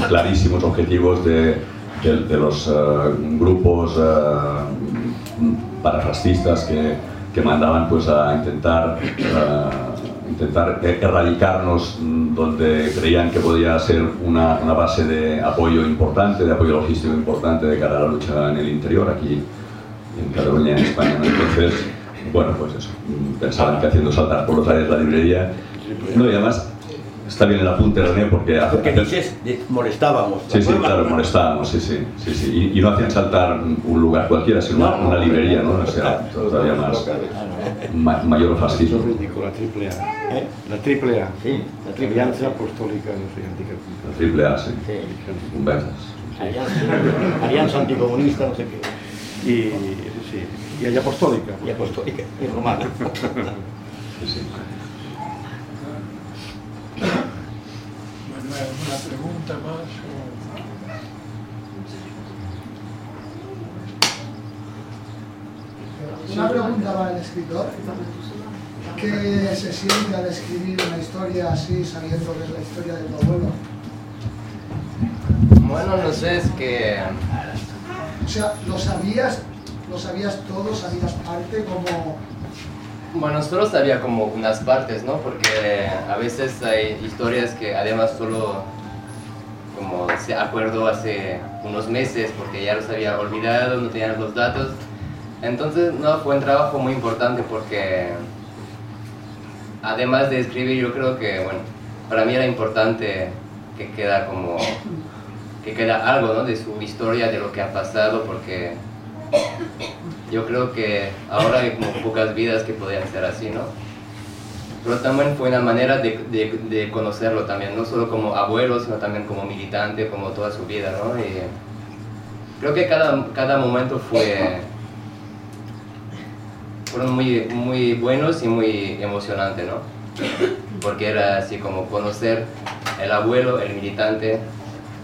clarísimos objetivos de, de, de los uh, grupos uh, parafascistas que, que, mandaban pues, a intentar, uh, intentar erradicarnos donde creían que podía ser una, una, base de apoyo importante, de apoyo logístico importante de cara a la lucha en el interior, aquí en Cataluña, en España. Entonces, bueno, pues eso, pensaban que haciendo saltar por los aires la librería, no, y además está bien el apunte, René, porque... Hace, porque dices, molestábamos. Sí, sí, claro, molestábamos, sí, sí, sí, sí. Y, y, no hacían saltar un lugar cualquiera, sino una, una librería, ¿no? O sea, todavía más, ma, mayor fascismo. La triple A. ¿Eh? La triple A. Sí, la triple Alianza Apostólica, no sé, anticatólica. La triple A, sí. sí. Alianza, Alianza anticomunista, no sé qué. Y, sí, y hay apostólica. Y apostólica, y romana. sí, sí. ¿Alguna pregunta más? Una pregunta para el escritor. ¿Qué se siente al escribir una historia así, sabiendo que es la historia de tu abuelo? Bueno, no sé, es que... O sea, ¿lo sabías? ¿Lo sabías todo? ¿Sabías parte? como bueno, solo sabía como unas partes, ¿no? Porque a veces hay historias que además solo como se acuerdo hace unos meses porque ya los había olvidado, no tenía los datos. Entonces, no, fue un trabajo muy importante porque además de escribir, yo creo que, bueno, para mí era importante que queda como, que queda algo, ¿no? De su historia, de lo que ha pasado, porque yo creo que ahora hay como pocas vidas que podían ser así, ¿no? Pero también fue una manera de, de, de, conocerlo también, no solo como abuelo, sino también como militante, como toda su vida, ¿no? Y creo que cada, cada momento fue, fueron muy, muy buenos y muy emocionantes, ¿no? Porque era así como conocer el abuelo, el militante,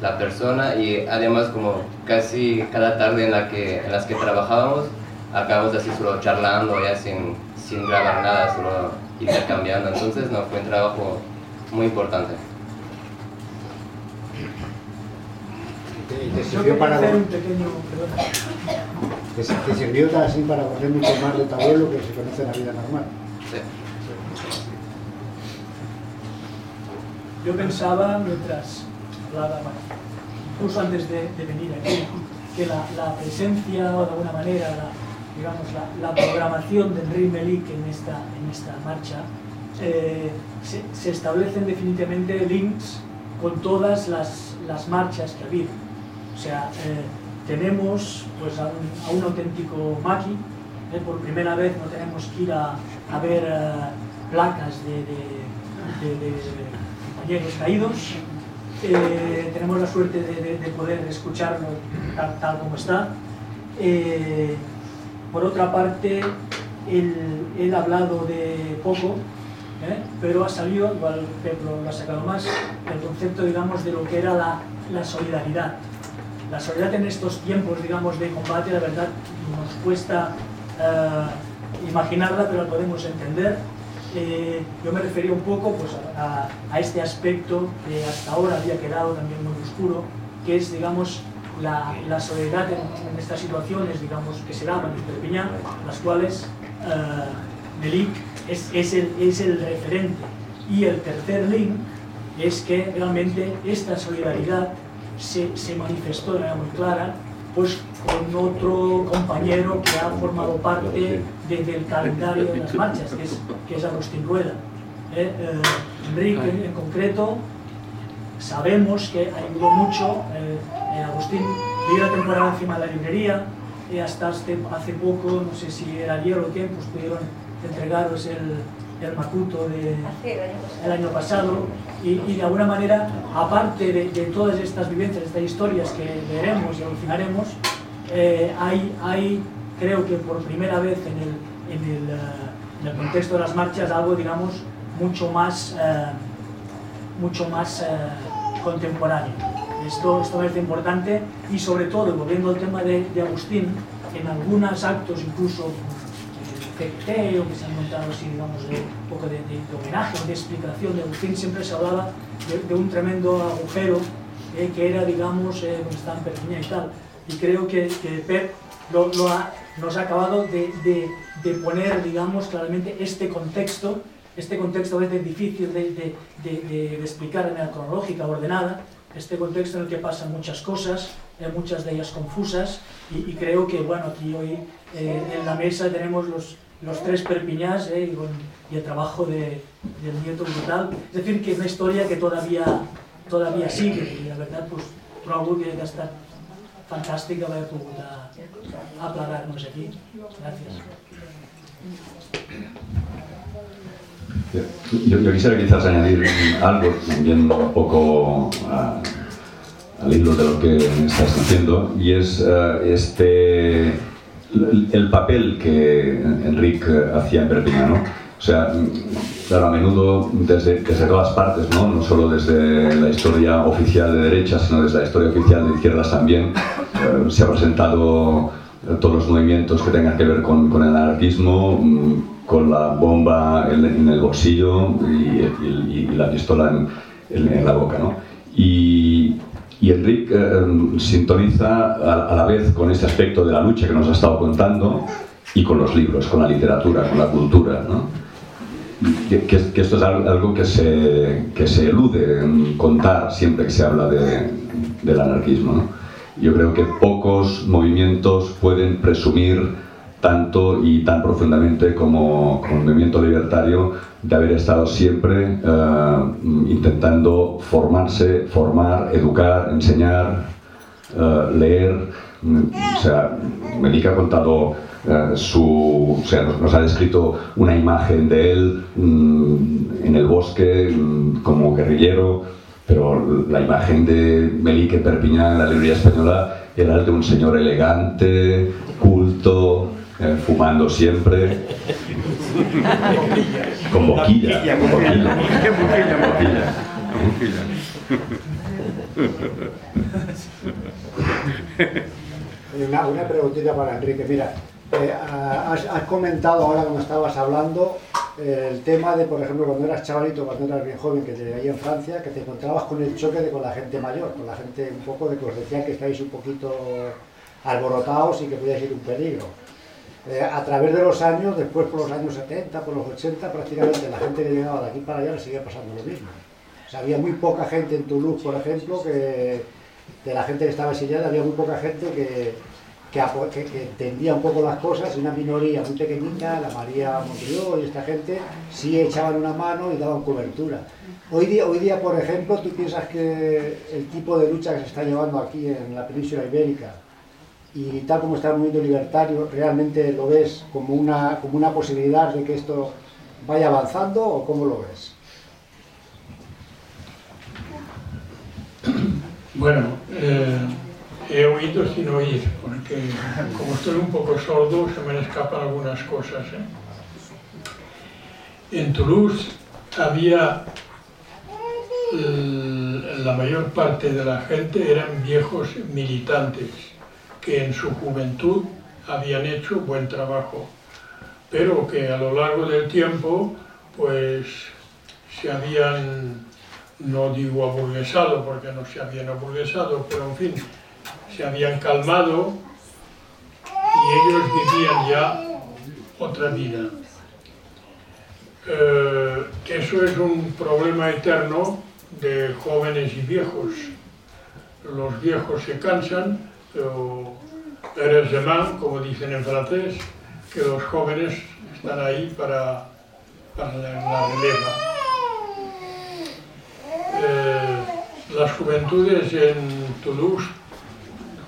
la persona y además como casi cada tarde en, la que, en las que trabajábamos, acabamos así solo charlando, ya sin, sin grabar nada, solo intercambiando. Entonces, no, fue un trabajo muy importante. ¿Te, sirvió para te, sirvió así para conocer mucho más de tu abuelo que se conoce en la vida normal? Sí. Yo pensaba mientras hablaba incluso antes de, venir aquí, que la, presencia o de alguna manera la, digamos, la, programación de Enrique Melik en esta, en esta marcha eh, se, establecen definitivamente links con todas las, las, marchas que ha habido. O sea, eh, tenemos pues, a, un, auténtico maqui, eh, por primera vez no tenemos que ir a, a ver placas de, de, compañeros caídos, tenemos la suerte de, poder escucharlo tal, como está. por otra parte, él, ha hablado de poco ¿eh? pero ha salido, igual Pep lo, ha sacado más, el concepto, digamos, de lo que era la, la solidaridad. La solidaridad en estos tiempos, digamos, de combate, la verdad, nos cuesta eh, imaginarla, pero la podemos entender. Eh, yo me refería un poco pues, a, este aspecto que hasta ahora había quedado también muy oscuro, que es, digamos, la, la solidaridad en, estas situaciones, digamos, que se daban en Perpiñán, las cuales eh, Melik es, es, el, es el referente. Y el tercer link es que realmente esta solidaridad se, se manifestó de manera muy clara pues con otro compañero que ha formado parte del calendario de las marchas, que es, que es Agustín Rueda. Eh, eh, Enrique en, concreto, sabemos que ayudó mucho, eh, Agustín. Vivió la temporada encima de la librería, y hasta hace, hace poco, no sé si era ayer o qué, pues pudieron entregaros el, el Macuto de, el año pasado y, de alguna manera, aparte de, todas estas vivencias, estas historias que veremos y alucinaremos, eh, hay, hay, creo que por primera vez en el, en el, eh, en el contexto de las marchas, algo, digamos, mucho más, eh, mucho más contemporáneo. Esto, esto es importante y sobre todo, volviendo al tema de, de Agustín, en algunos actos incluso o que se han montado así, digamos, de un poco de, homenaje o de explicación de Agustín, siempre se hablaba de, un tremendo agujero eh, que era, digamos, eh, está en y tal. Y creo que, que Pep lo, ha, nos ha acabado de, de, poner, digamos, claramente este contexto, este contexto a veces difícil de, explicar de manera cronológica, ordenada, este contexto en el que pasan muchas cosas, eh, muchas de ellas confusas, y, creo que, bueno, aquí hoy en la mesa tenemos los, los tres Perpiñás eh, y, el trabajo de, del nieto brutal. Es decir, que es una historia que todavía, todavía sigue y la verdad pues, trobo que ha estat fantàstic haver pogut aplegar-nos aquí. Gracias. Yo, quisiera quizás añadir algo también un poco a, al hilo de lo que estás diciendo y es uh, este el papel que Enrique hacía en Perpiñán, ¿no? O sea, claro, a menudo desde, desde todas partes, ¿no? no solo desde la historia oficial de derecha, sino desde la historia oficial de izquierdas también, eh, se ha presentado todos los movimientos que tengan que ver con, con el anarquismo, mm, con la bomba en, el bolsillo y, la pistola en, en, la boca. ¿no? Y, y Enrique eh, sintoniza a, la vez con este aspecto de la lucha que nos ha estado contando y con los libros, con la literatura, con la cultura. ¿no? Que, esto es algo que se, que se elude en contar siempre que se habla de, del anarquismo. ¿no? Yo creo que pocos movimientos pueden presumir tanto y tan profundamente como, como el movimiento libertario de haber estado siempre eh, intentando formarse, formar, educar, enseñar, eh, leer. O sea, Medica ha contado eh, su, o sea, nos, ha descrito una imagen de él mm, en el bosque mm, como guerrillero, pero la imagen de Melique Perpiñán en la librería española era el de un señor elegante, culto, fumando siempre. Con boquilla. Con boquilla. Una, una preguntita para Enrique. Mira, eh, has, comentado ahora cuando estabas hablando eh, el tema de, por ejemplo, cuando eras chavalito, cuando eras bien joven, que te ahí en Francia, que te encontrabas con el choque de con la gente mayor, con la gente un poco de que os decían que estáis un poquito alborotados y que podíais ir un peligro. Eh, a través de los años, después por los años 70, por los 80, prácticamente la gente que llegaba de aquí para allá le seguía pasando lo mismo. Había muy poca gente en Toulouse, por ejemplo, que, de la gente que estaba exiliada, había muy poca gente que, entendía un poco las cosas, una minoría muy pequeñita, la María Montrió y esta gente, sí echaban una mano y daban cobertura. Hoy día, hoy día, por ejemplo, ¿tú piensas que el tipo de lucha que se está llevando aquí en la península ibérica y tal como está el movimiento libertario, realmente lo ves como una, como una posibilidad de que esto vaya avanzando o cómo lo ves? Bueno, eh, he oído sin oír, porque como estoy un poco sordo se me escapan algunas cosas. ¿eh? En Toulouse había la mayor parte de la gente eran viejos militantes que en su juventud habían hecho buen trabajo, pero que a lo largo del tiempo pues se habían, no digo aburguesado porque no se habían aburguesado, pero en fin, se habían calmado y ellos vivían ya otra vida. Eh, eso es un problema eterno de jóvenes y viejos. Los viejos se cansan, pero eres de mal, como dicen en francés, que los jóvenes están ahí para, para la, releva. Eh, las juventudes en Toulouse,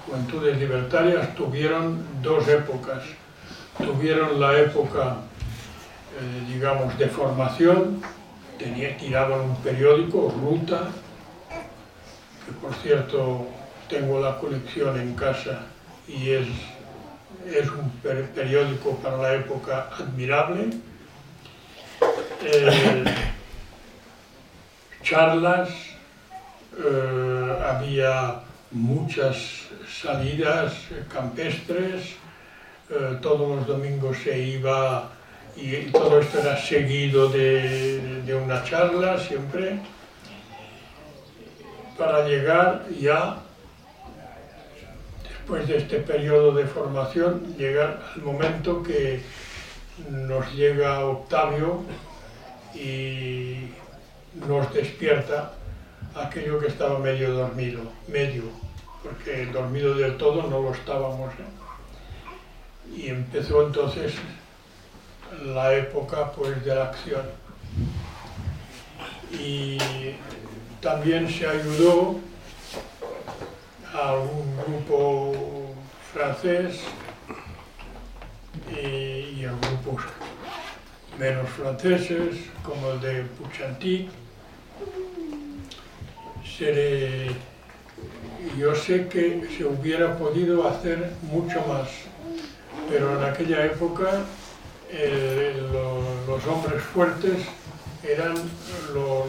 juventudes libertarias, tuvieron dos épocas. Tuvieron la época, eh, digamos, de formación, tenía, tiraban un periódico, Ruta, que por cierto tengo la colección en casa y es, es un periódico para la época admirable. Eh, charlas, eh, había muchas salidas campestres, eh, todos los domingos se iba y todo esto era seguido de, de una charla siempre para llegar ya después de este periodo de formación llegar al momento que nos llega Octavio y nos despierta aquello que estaba medio dormido, medio, porque dormido del todo no lo estábamos. ¿eh? Y empezó entonces la época pues, de la acción. Y también se ayudó a un grupo francés y, a grupos menos franceses, como el de Puchanty. yo sé que se hubiera podido hacer mucho más, pero en aquella época eh, los hombres fuertes eran los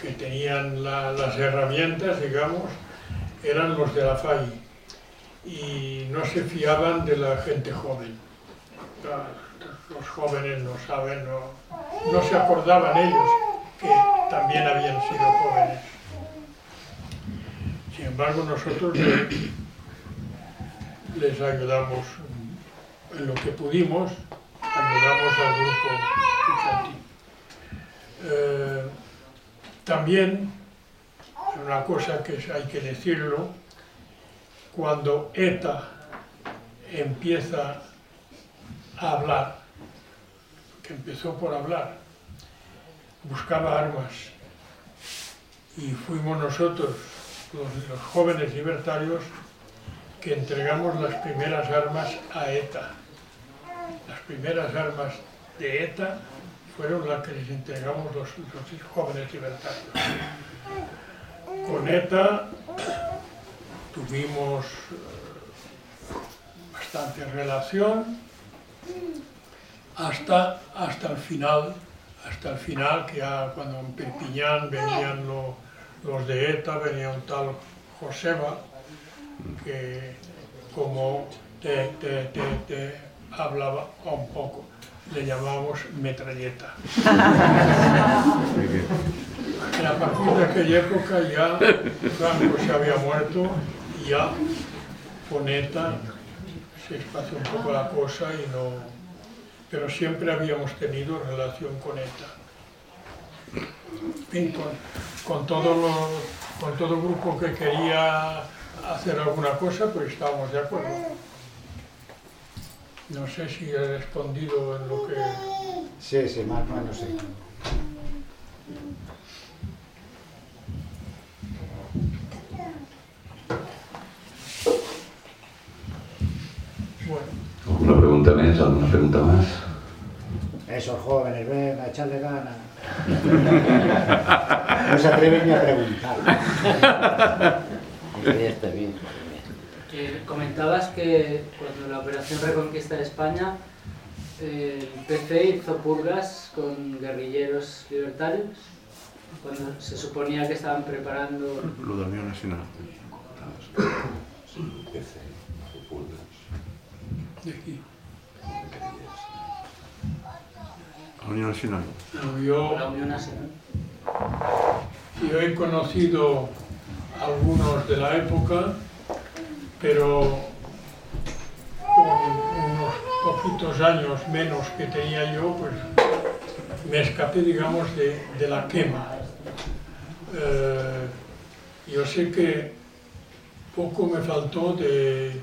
que tenían las herramientas, digamos, eran los de la FAI y no se fiaban de la gente joven. Los jóvenes no saben, no, se acordaban ellos que también habían sido jóvenes. Sin embargo, nosotros les ayudamos en lo que pudimos ayudamos al grupo. Eh, también, una cosa que hay que decirlo, cuando ETA empieza a hablar, que empezó por hablar, buscaba armas y fuimos nosotros, los, jóvenes libertarios, que entregamos las primeras armas a ETA las primeras armas de ETA fueron las que les entregamos los, jóvenes libertarios. Con ETA tuvimos eh, bastante relación hasta, hasta el final, hasta el final, que ya cuando en Perpiñán venían los de ETA, venía un tal Joseba, que como te, te, te hablaba un poco. Le llamamos metralleta. y a partir de aquella época ya Franco se había muerto y ya con ETA se espació un poco la cosa y no... Pero siempre habíamos tenido relación con ETA. con, todo con todo grupo que quería hacer alguna cosa, pues estábamos de acuerdo. No sé si he respondido en lo que... Sí, sí, más o menos sí. Bueno, ¿Alguna pregunta más? ¿Alguna pregunta más? Esos jóvenes, ven a echarle ganas. No se atreven ni a preguntar. Ya está bien. Que comentabas que cuando la Operación Reconquista de España, eh, el PC hizo purgas con guerrilleros libertarios, cuando se suponía que estaban preparando... Lo de Unión Nacional. De aquí. La Unión Nacional. No, yo, la Unión Nacional. yo he conocido algunos de la época, pero con unos poquitos años menos que tenía yo, pues me escapé, digamos, de, de la quema. Eh, yo sé que poco me faltó de,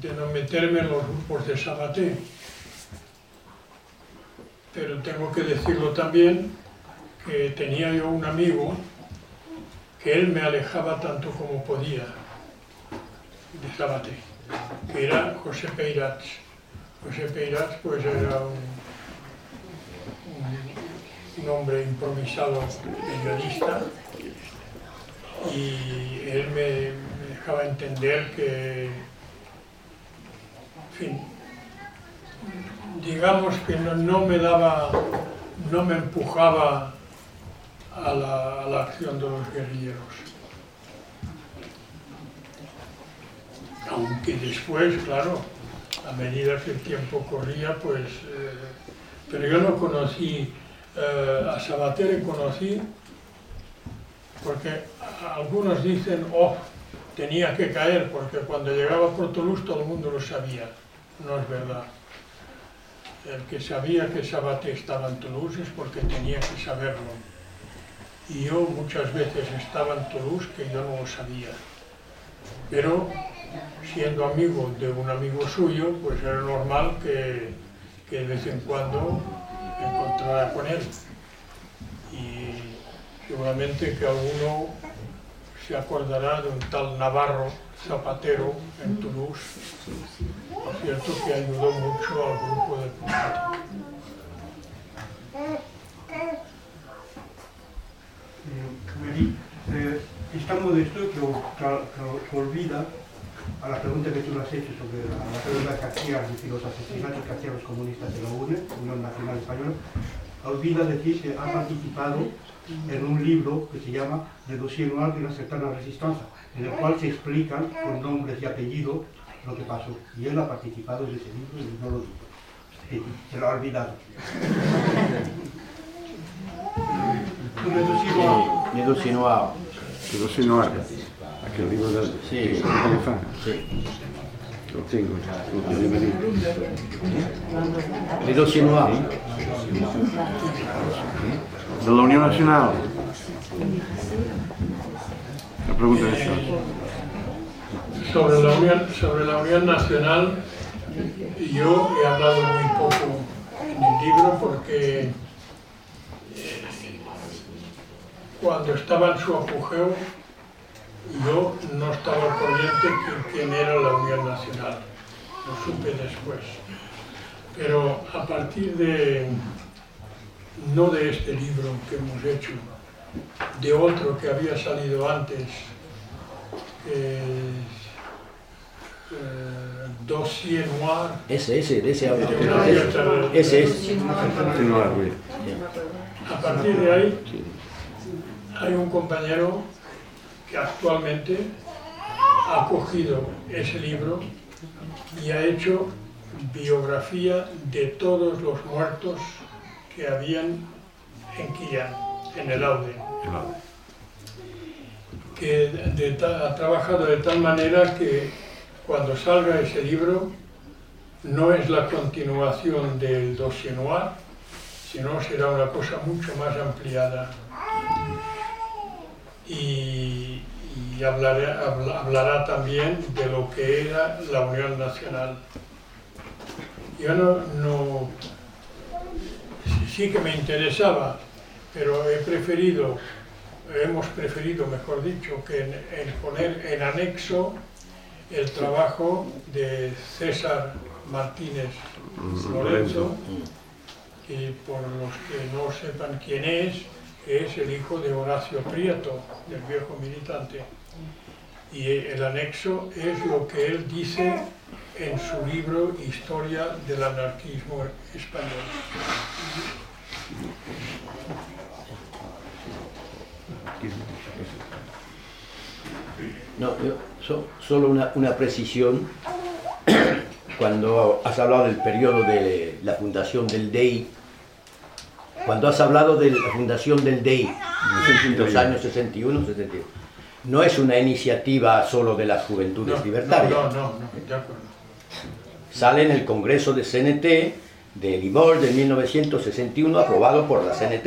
de no meterme en los grupos de Sabaté, pero tengo que decirlo también que tenía yo un amigo que él me alejaba tanto como podía de Sabaté, que era José Peirats. José Peirats pues era un, hombre improvisado periodista y él me, dejaba entender que, fin, digamos que no, me daba, no me empujaba a la, a acción de los guerrilleros. Aunque después, claro, a medida que el tiempo corría, pues... eh, pero yo no conocí, eh, a Sabater conocí, porque a- algunos dicen, oh, tenía que caer, porque cuando llegaba por Toulouse todo el mundo lo sabía. No es verdad. El que sabía que Sabaté estaba en Toulouse es porque tenía que saberlo. Y yo muchas veces estaba en Toulouse que yo no lo sabía. Pero siendo amigo de un amigo suyo, pues era normal que, que de vez en cuando me encontrara con él. Y seguramente que alguno se acordará de un tal Navarro Zapatero en Toulouse, por cierto que ayudó mucho al grupo de Punta. Mary, eh, es tan modesto que, olvida a la pregunta que tú le has hecho sobre la, la pregunta que hacías de los asesinatos que hacían los comunistas de la UNE, Unión Nacional Española, olvida decir que ha participado en un libro que se llama Le dossier noir de la cercana resistencia, en el cual se explican con nombres y apellidos lo que pasó. Y él ha participado en ese libro y no lo dijo. Sí, se lo ha olvidado. Un Le dossier noir. Ni du si noir. Pero si no era. Aquel libro de Sí. de. Lo tengo ya. Lo tengo noirs. De la Unión Nacional. La pregunta es. Sobre la Unión, sobre la Unión Nacional, yo he hablado muy poco en el libro porque eh, cuando estaba en su apogeo yo no estaba al corriente de quién era la Unión Nacional, lo supe después. Pero a partir de, no de este libro que hemos hecho, de otro que había salido antes, eh, Dossier Noir, Ese, ese, de ese habla. Ese es. A partir de ahí hay un compañero que actualmente ha cogido ese libro y ha hecho biografía de todos los muertos que habían en Quillán, en el Aude, Claro. que de ha trabajado de tal manera que cuando salga ese libro no es la continuación del dossier noir, sino será una cosa mucho más ampliada. Y, y hablará, hablará también de lo que era la Unión Nacional. Yo no, no sí que me interesaba, pero he preferido, hemos preferido, mejor dicho, que en, poner en anexo el trabajo de César Martínez Lorenzo, y por los que no sepan quién es, es el hijo de Horacio Prieto, del viejo militante. Y el anexo es lo que él dice en su libro Historia del anarquismo español. No, yo, solo una, una precisión. Cuando has hablado del periodo de la fundación del DEI, cuando has hablado de la fundación del DEI, en los años 61, 72, no es una iniciativa solo de las juventudes libertarias. No, no, no, de acuerdo. Sale en el Congreso de CNT de Limor de 1961, aprobado por la CNT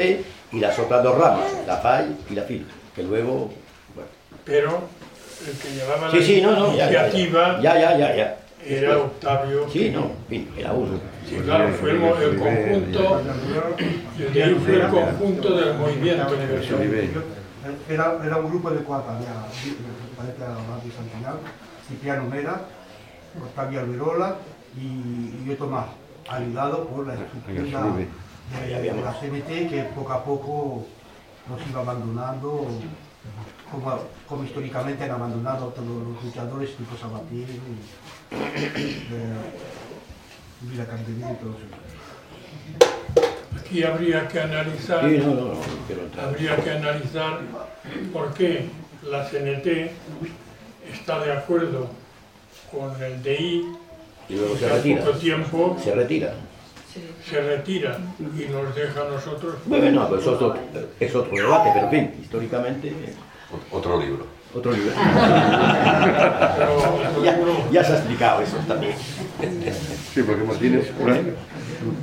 y las otras dos ramas, la FAI y la FIL, que luego... Bueno. Pero el que llevaba sí, la sí, no, no, iniciativa ya, ya, ya, ya, era Octavio... Sí, no, era uno. Sí, claro, fue el, el conjunto, el fue el conjunto del movimiento universal. Era, era un grupo de cuatro, había, parece que era Martí Santinal, Cipriano Mera, Octavio Alberola y, y otro más, ayudado por la estructura de, de, la CNT que poco a poco nos iba abandonando, como, como históricamente han abandonado todos los luchadores tipo Sabatir y eh, Vila y todo eso. Aquí habría que analizar, Sí, no, no, no, habría que analizar por qué la CNT está de acuerdo con el DI Y luego se retira. poco tiempo Se retira. se retira y nos deja a nosotros. Bueno, no, pues es otro, es otro debate, pero en fin, históricamente, eh, Otro libro. otro libro. Pero ya, ya se ha explicado eso también. Sí, porque Martínez,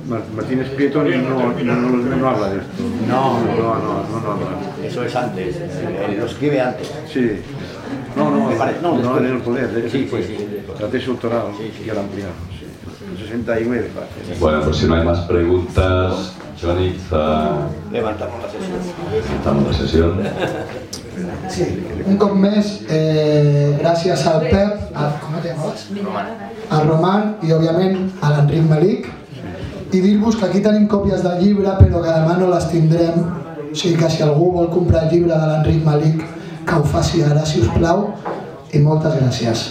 Mar- Martínez Prieto no, no, no- no habla de esto. No, no, no, no, no habla. Eso es antes, eh, lo escribe antes. Sí. No, no, no, en el poder, de Sí, después. sí, sí. Sí, sí. que la ampliaron, sí. En 69, parece. Bueno, pues si no hay más preguntas, Johnny, Levantamos la sesión. estamos la sesión. Sí, un cop més, eh, gràcies al Pep, a, com te llamabas? A Roman i, òbviament, a l'Enric Malic. I dir-vos que aquí tenim còpies del llibre, però que demà no les tindrem. O sigui que si algú vol comprar el llibre de l'Enric Malic, que ho faci ara, si us plau. I moltes gràcies.